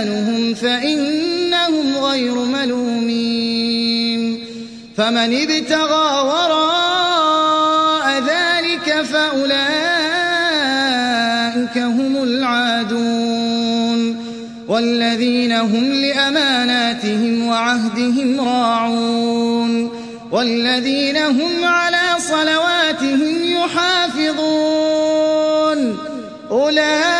أيمانهم فإنهم غير ملومين فمن ابتغى وراء ذلك فأولئك هم العادون والذين هم لأماناتهم وعهدهم راعون والذين هم على صلواتهم يحافظون أولئك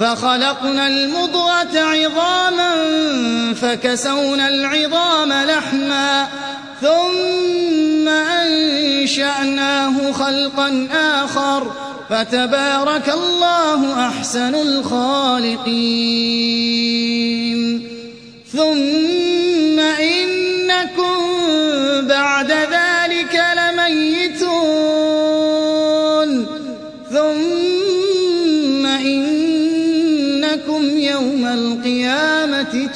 فخلقنا المضغة عظاما فكسونا العظام لحما ثم أنشأناه خلقا آخر فتبارك الله أحسن الخالقين. ثم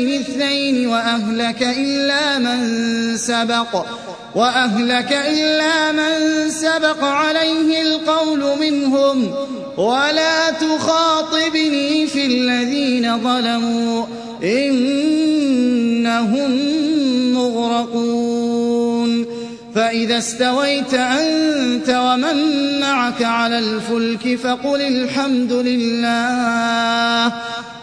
زوجين اثنين وأهلك إلا من سبق وأهلك إلا من سبق عليه القول منهم ولا تخاطبني في الذين ظلموا إنهم مغرقون. فإذا استويت أنت ومن معك على الفلك فقل الحمد لله.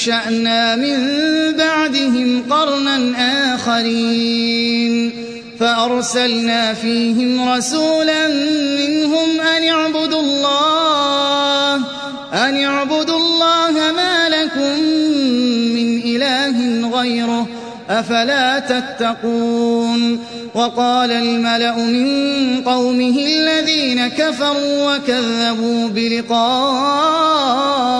أنشأنا من بعدهم قرنا آخرين. فأرسلنا فيهم رسولا منهم أن اعبدوا الله أن اعبدوا الله ما لكم من إله غيره أفلا تتقون. وقال الملأ من قومه الذين كفروا وكذبوا بلقاء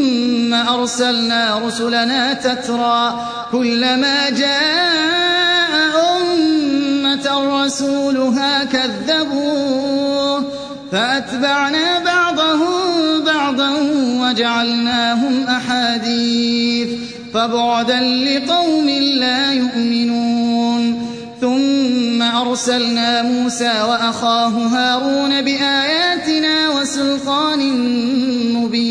أرسلنا رسلنا تترى كلما جاء أمة رسولها كذبوه فأتبعنا بعضهم بعضا وجعلناهم أحاديث فبعدا لقوم لا يؤمنون ثم أرسلنا موسى وأخاه هارون بآياتنا وسلطان مبين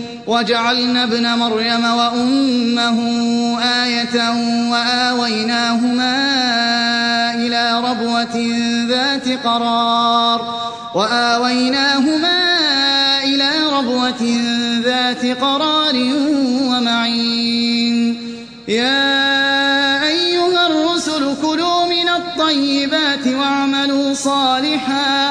وجعلنا ابن مريم وأمه آية وآويناهما إلى ربوة ذات قرار وآويناهما إلى ربوة ذات قرار ومعين. يا أيها الرسل كلوا من الطيبات واعملوا صالحا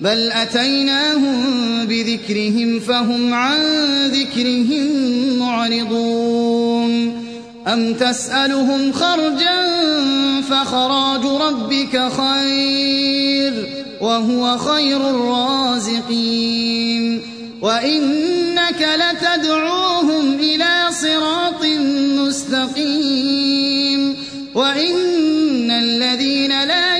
بل أتيناهم بذكرهم فهم عن ذكرهم معرضون. أم تسألهم خرجا فخراج ربك خير وهو خير الرازقين. وإنك لتدعوهم إلى صراط مستقيم. وإن الذين لا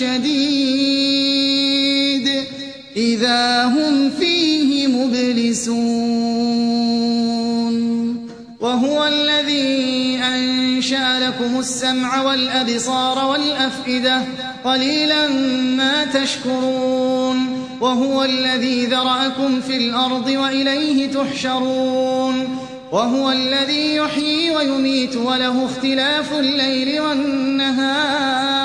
شديد إذا هم فيه مبلسون. وهو الذي أنشأ لكم السمع والأبصار والأفئدة قليلا ما تشكرون. وهو الذي ذرأكم في الأرض وإليه تحشرون. وهو الذي يحيي ويميت وله اختلاف الليل والنهار.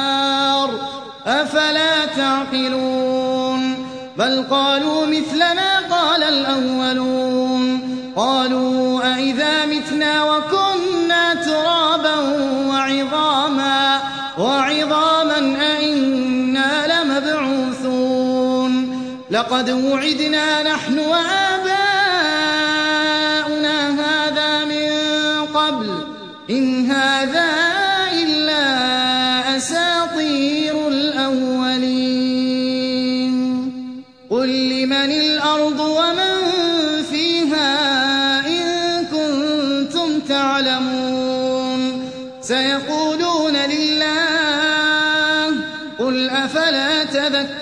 أفلا تعقلون؟ بل قالوا مثل ما قال الأولون. قالوا أئذا متنا وكنا ترابا وعظاما وعظاما أئنا لمبعوثون. لقد وعدنا نحن وآباؤنا هذا من قبل إن هذا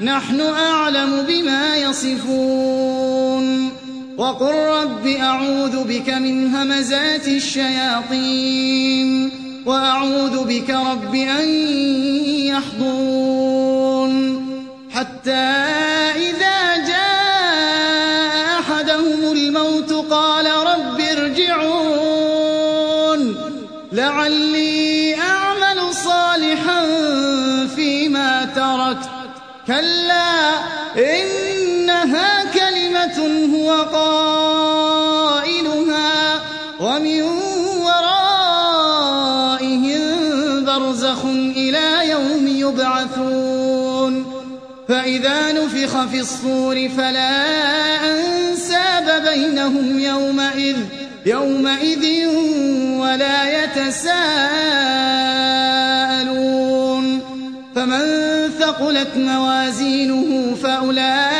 نحن أعلم بما يصفون. وقل رب أعوذ بك من همزات الشياطين وأعوذ بك رب أن يحضون حتى قائلها ومن ورائهم برزخ إلى يوم يبعثون فإذا نفخ في الصور فلا أنساب بينهم يومئذ يومئذ ولا يتساءلون فمن ثقلت موازينه فأولئك